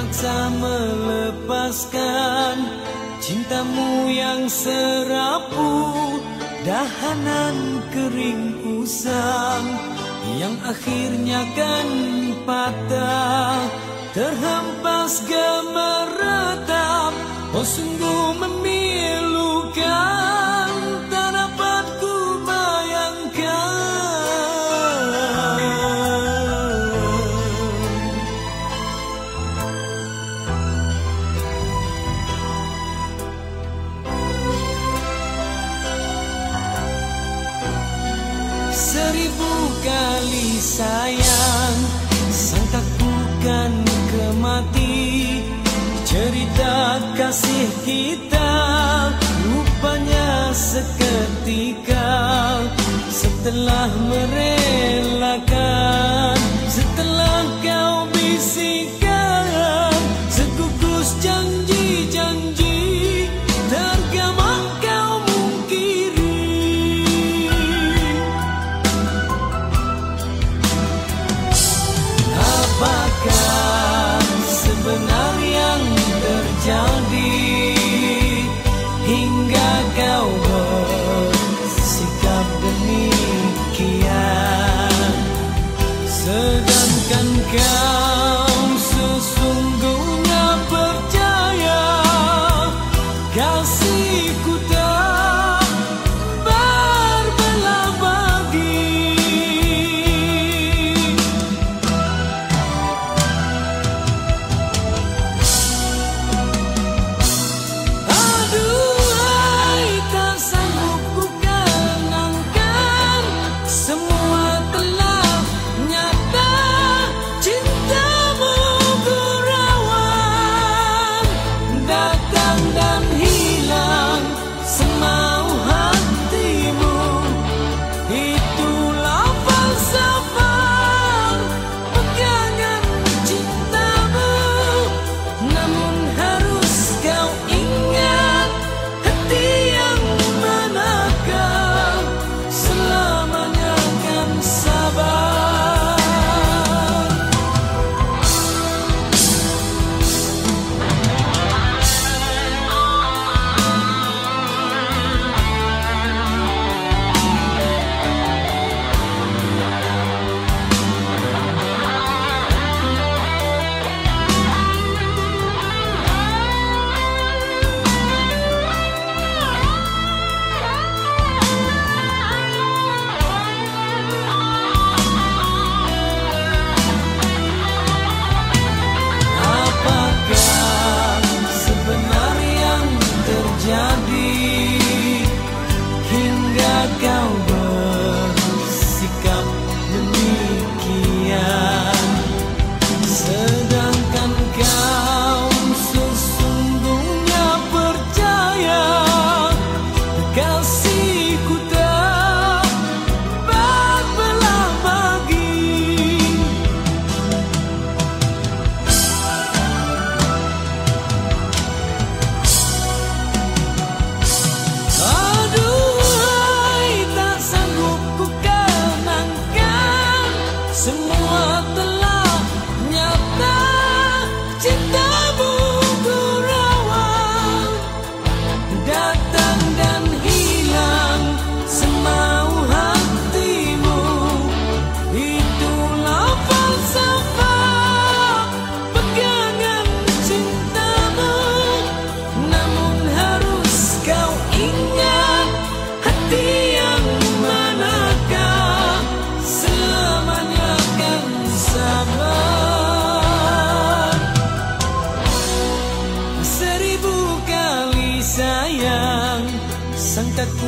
Terpaksa melepaskan Cintamu yang serapu Dahanan kering usang Yang akhirnya kan patah Terhempas gemeretap Setelah merelakan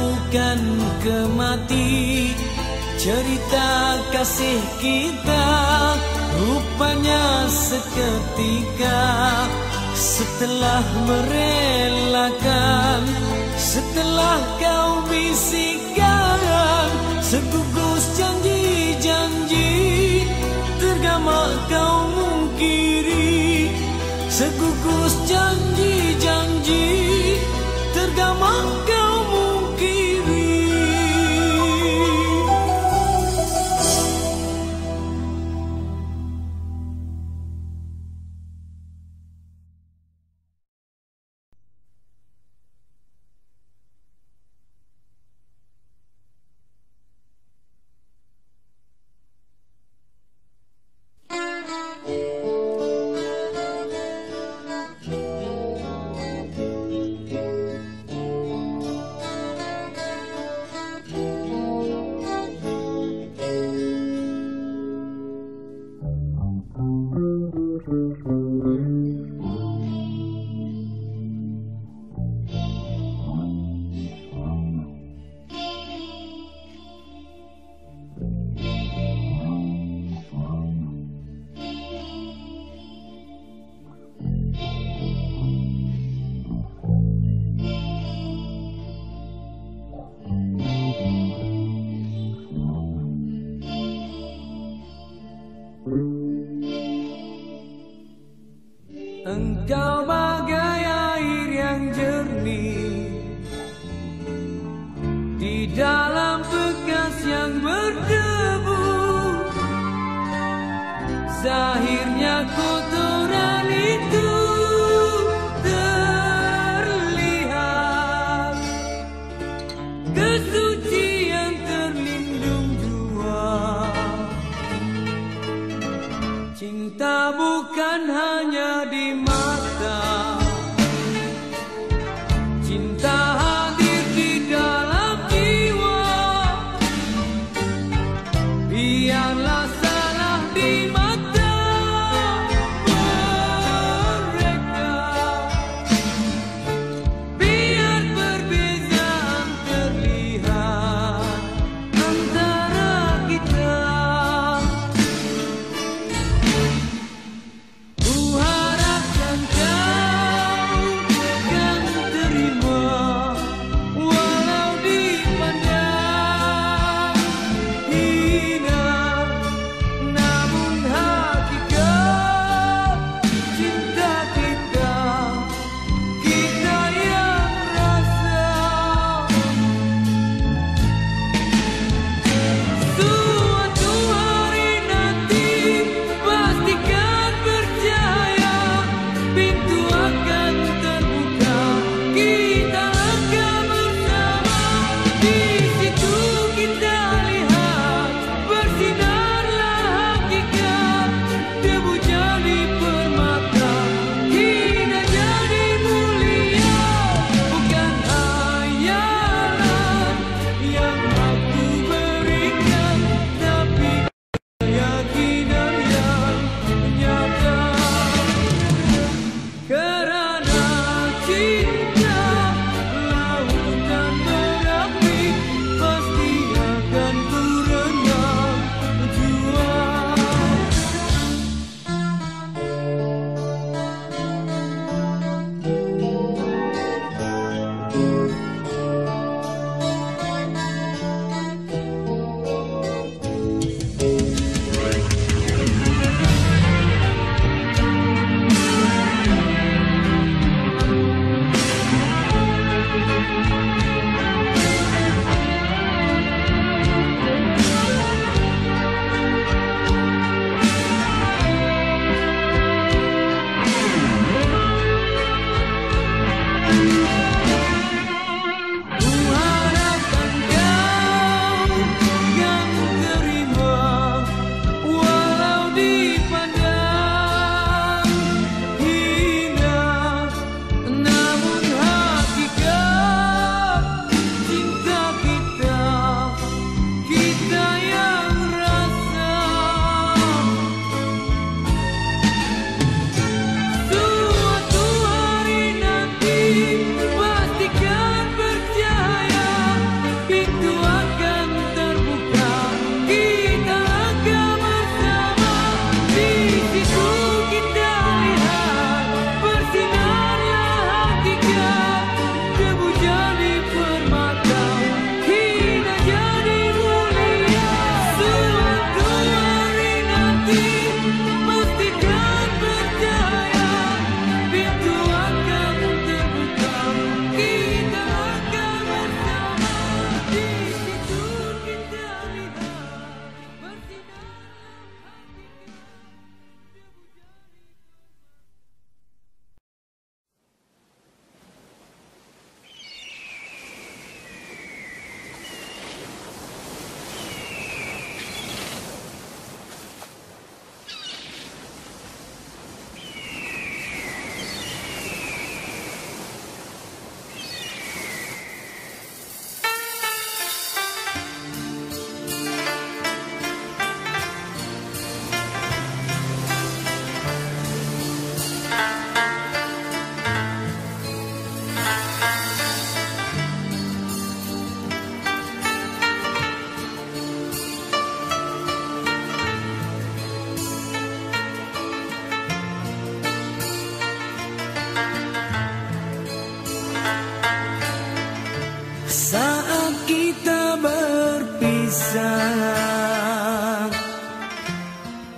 takutkan kemati. Cerita kasih kita Rupanya seketika. Setelah merelakan Setelah kau bisikan Segugus janji-janji Tergama kau mungkiri. Segugus janji-janji Engkau bagai air yang jernih. Di dalam bekas yang berdebu Zahir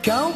Kau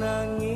menangis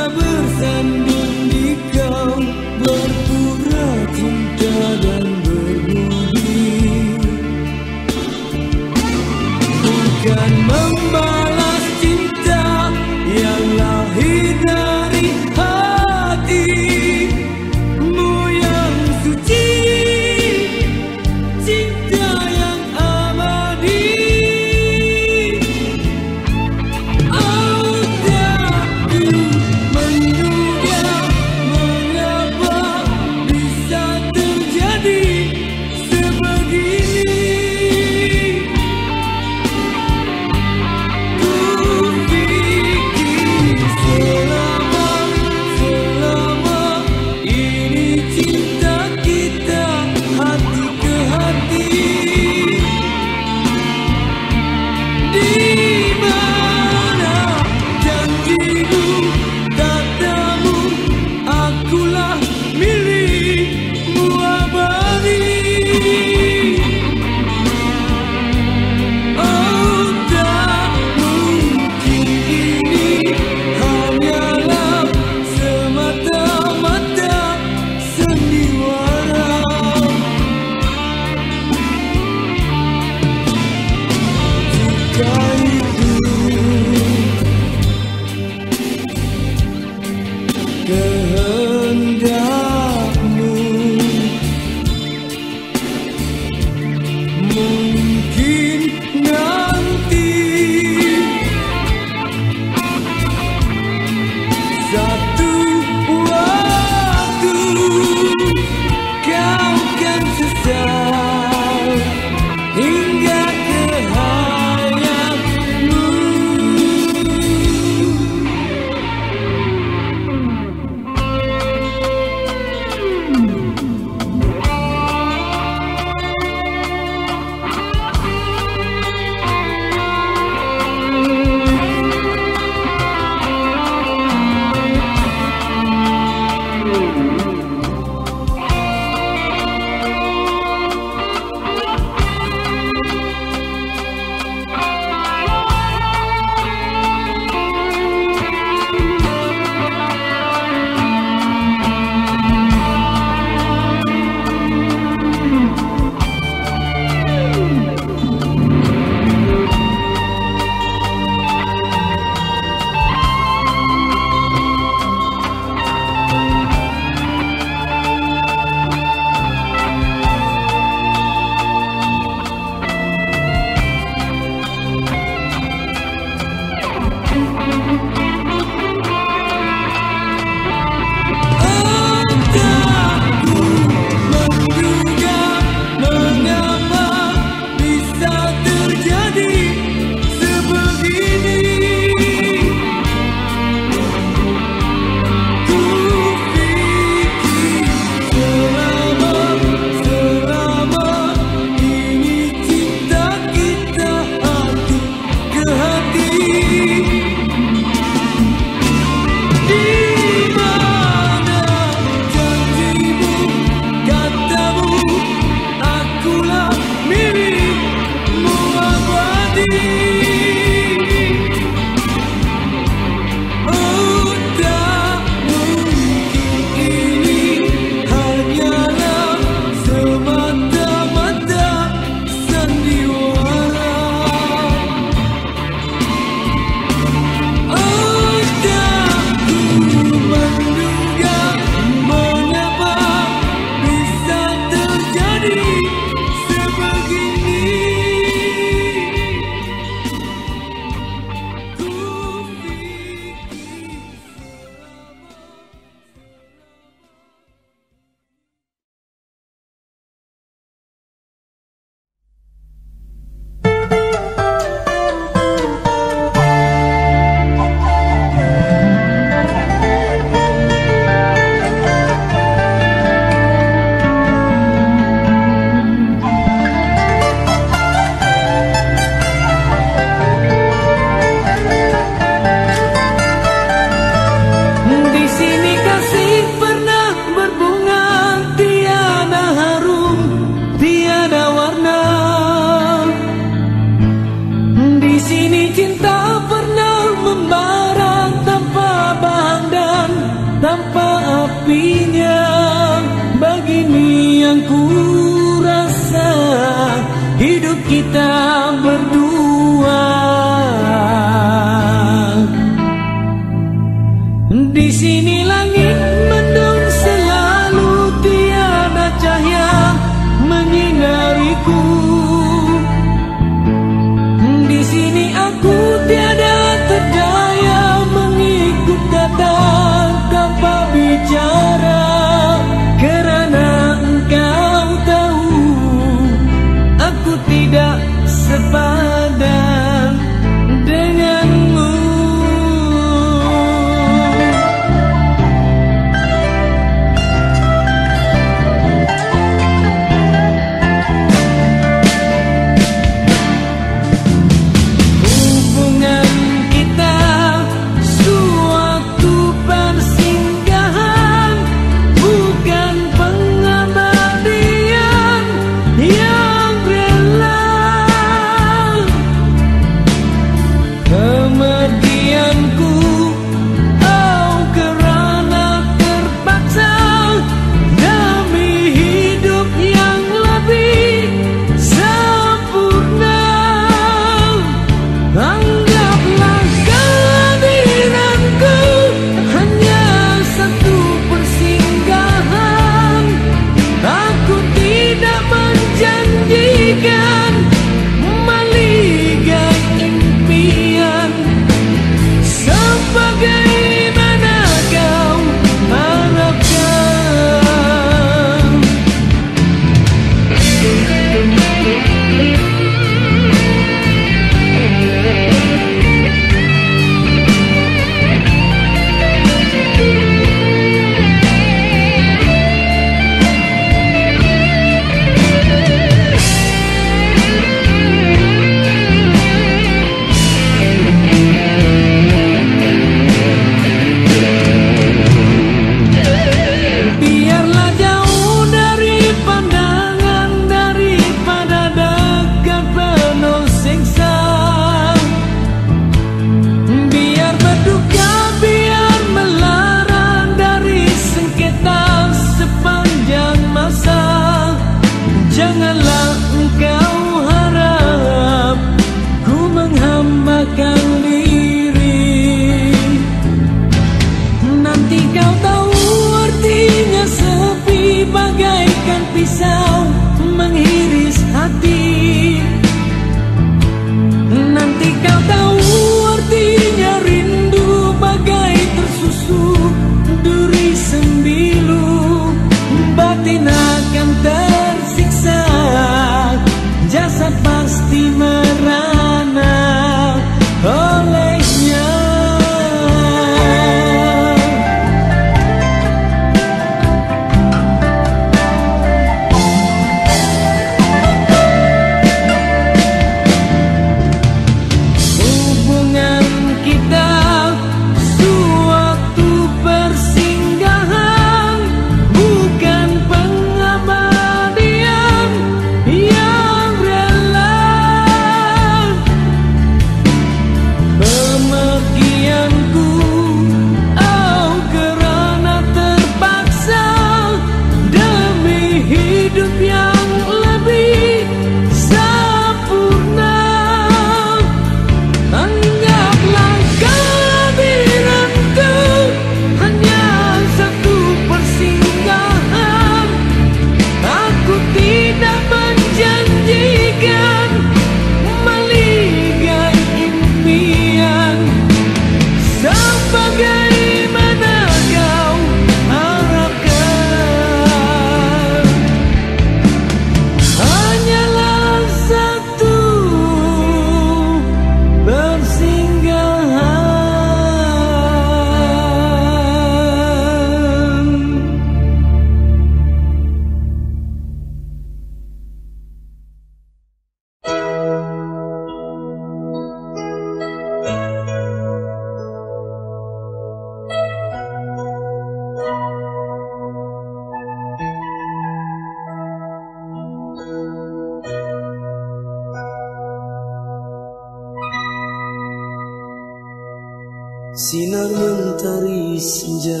senja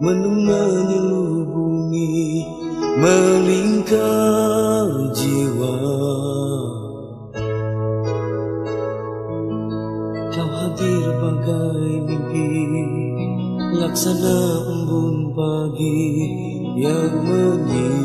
menemani menyelubungi Melingkar jiwa. Kau hadir bagai mimpi Laksana embun pagi Yang menyindir